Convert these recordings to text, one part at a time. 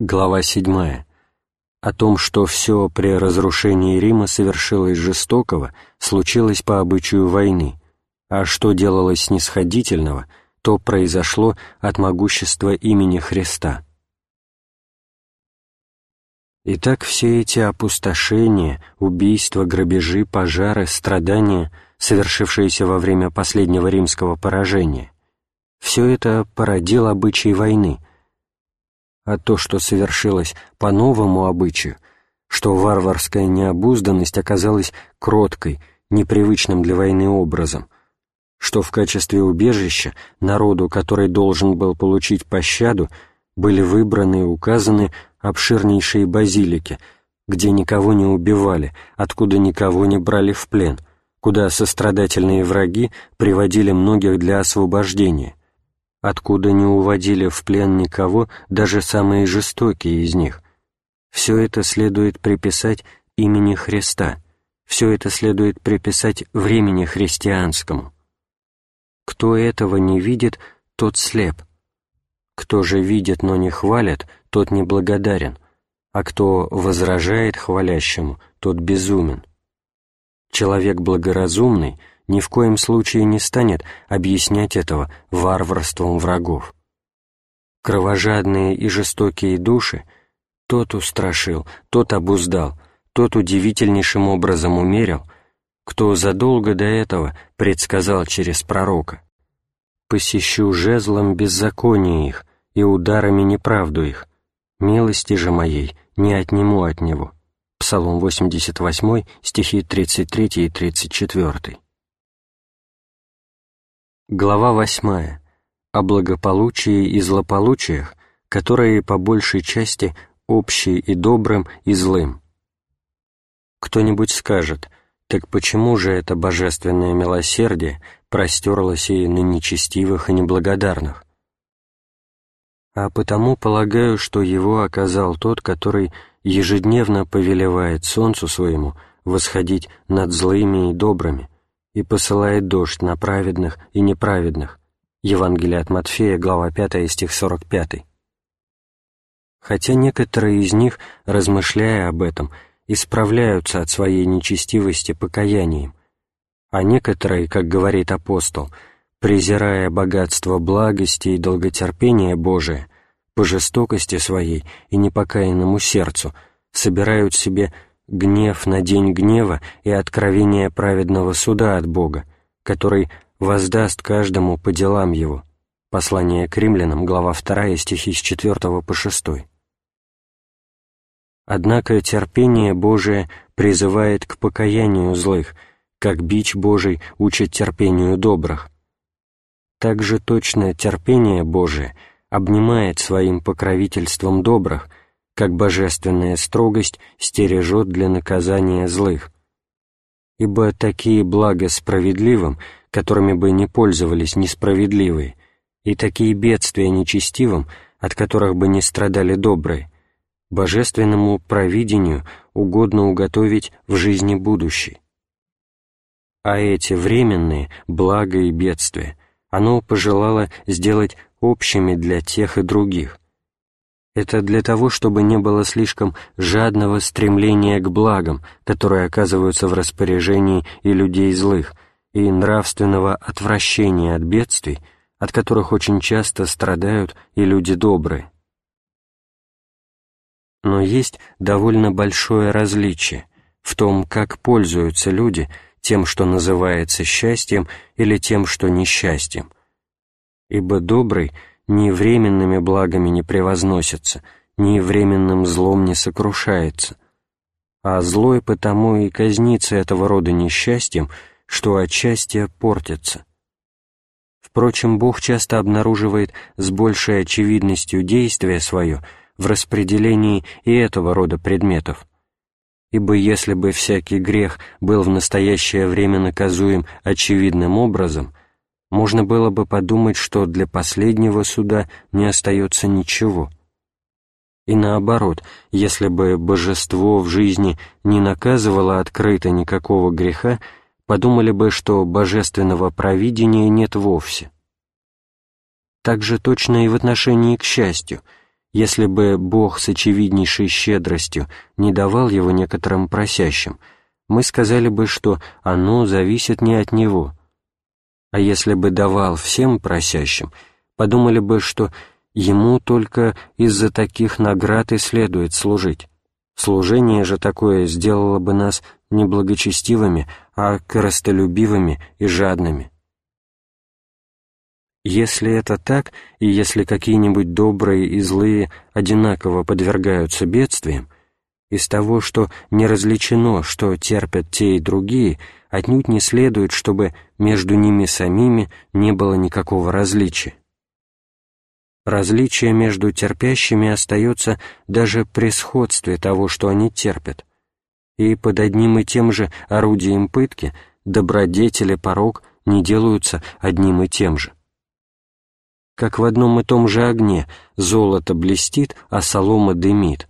Глава 7. О том, что все при разрушении Рима совершилось жестокого, случилось по обычаю войны, а что делалось снисходительного, то произошло от могущества имени Христа. Итак, все эти опустошения, убийства, грабежи, пожары, страдания, совершившиеся во время последнего римского поражения, все это породил обычай войны, а то, что совершилось по новому обычаю, что варварская необузданность оказалась кроткой, непривычным для войны образом, что в качестве убежища народу, который должен был получить пощаду, были выбраны и указаны обширнейшие базилики, где никого не убивали, откуда никого не брали в плен, куда сострадательные враги приводили многих для освобождения, откуда не уводили в плен никого, даже самые жестокие из них. Все это следует приписать имени Христа, все это следует приписать времени христианскому. Кто этого не видит, тот слеп. Кто же видит, но не хвалит, тот неблагодарен, а кто возражает хвалящему, тот безумен. Человек благоразумный ни в коем случае не станет объяснять этого варварством врагов. Кровожадные и жестокие души тот устрашил, тот обуздал, тот удивительнейшим образом умерил, кто задолго до этого предсказал через пророка. «Посещу жезлом беззаконие их и ударами неправду их, милости же моей не отниму от него». Псалом 88, стихи 33 и 34. Глава 8. О благополучии и злополучиях, которые по большей части общие и добрым, и злым. Кто-нибудь скажет, так почему же это божественное милосердие простерлось и на нечестивых и неблагодарных? а потому полагаю, что его оказал тот, который ежедневно повелевает солнцу своему восходить над злыми и добрыми и посылает дождь на праведных и неправедных. Евангелие от Матфея, глава 5, стих 45. Хотя некоторые из них, размышляя об этом, исправляются от своей нечестивости покаянием, а некоторые, как говорит апостол, — презирая богатство благости и долготерпения Божие, по жестокости своей и непокаянному сердцу, собирают себе гнев на день гнева и откровение праведного суда от Бога, который воздаст каждому по делам его. Послание к римлянам, глава 2, стихи с 4 по 6. Однако терпение Божие призывает к покаянию злых, как бич Божий учит терпению добрых – также точное терпение Божие обнимает своим покровительством добрых, как божественная строгость стережет для наказания злых. Ибо такие блага справедливым, которыми бы не пользовались несправедливые, и такие бедствия нечестивым, от которых бы не страдали добрые, божественному провидению угодно уготовить в жизни будущей. А эти временные блага и бедствия — оно пожелало сделать общими для тех и других. Это для того, чтобы не было слишком жадного стремления к благам, которые оказываются в распоряжении и людей злых, и нравственного отвращения от бедствий, от которых очень часто страдают и люди добрые. Но есть довольно большое различие в том, как пользуются люди – тем, что называется счастьем, или тем, что несчастьем. Ибо добрый ни временными благами не превозносится, ни временным злом не сокрушается, а злой потому и казнится этого рода несчастьем, что от счастья портится. Впрочем, Бог часто обнаруживает с большей очевидностью действие свое в распределении и этого рода предметов, ибо если бы всякий грех был в настоящее время наказуем очевидным образом, можно было бы подумать, что для последнего суда не остается ничего. И наоборот, если бы божество в жизни не наказывало открыто никакого греха, подумали бы, что божественного провидения нет вовсе. Так же точно и в отношении к счастью — если бы Бог с очевиднейшей щедростью не давал его некоторым просящим, мы сказали бы, что оно зависит не от Него. А если бы давал всем просящим, подумали бы, что Ему только из-за таких наград и следует служить. Служение же такое сделало бы нас не благочестивыми, а коростолюбивыми и жадными. Если это так, и если какие-нибудь добрые и злые одинаково подвергаются бедствиям, из того, что не различено, что терпят те и другие, отнюдь не следует, чтобы между ними самими не было никакого различия. Различие между терпящими остается даже при сходстве того, что они терпят, и под одним и тем же орудием пытки добродетель и порог не делаются одним и тем же. Как в одном и том же огне золото блестит, а солома дымит,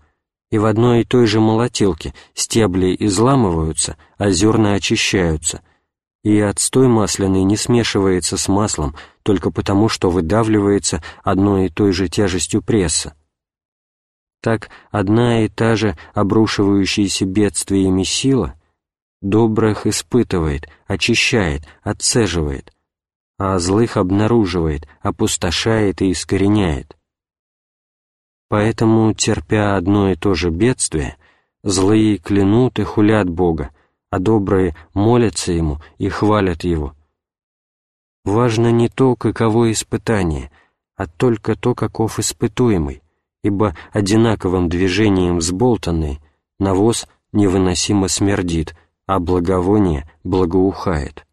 и в одной и той же молотилке стебли изламываются, а зерна очищаются, и отстой масляный не смешивается с маслом только потому, что выдавливается одной и той же тяжестью пресса. Так одна и та же обрушивающаяся бедствиями сила добрых испытывает, очищает, отцеживает, а злых обнаруживает, опустошает и искореняет. Поэтому, терпя одно и то же бедствие, злые клянут и хулят Бога, а добрые молятся Ему и хвалят Его. Важно не то, каково испытание, а только то, каков испытуемый, ибо одинаковым движением взболтанный навоз невыносимо смердит, а благовоние благоухает.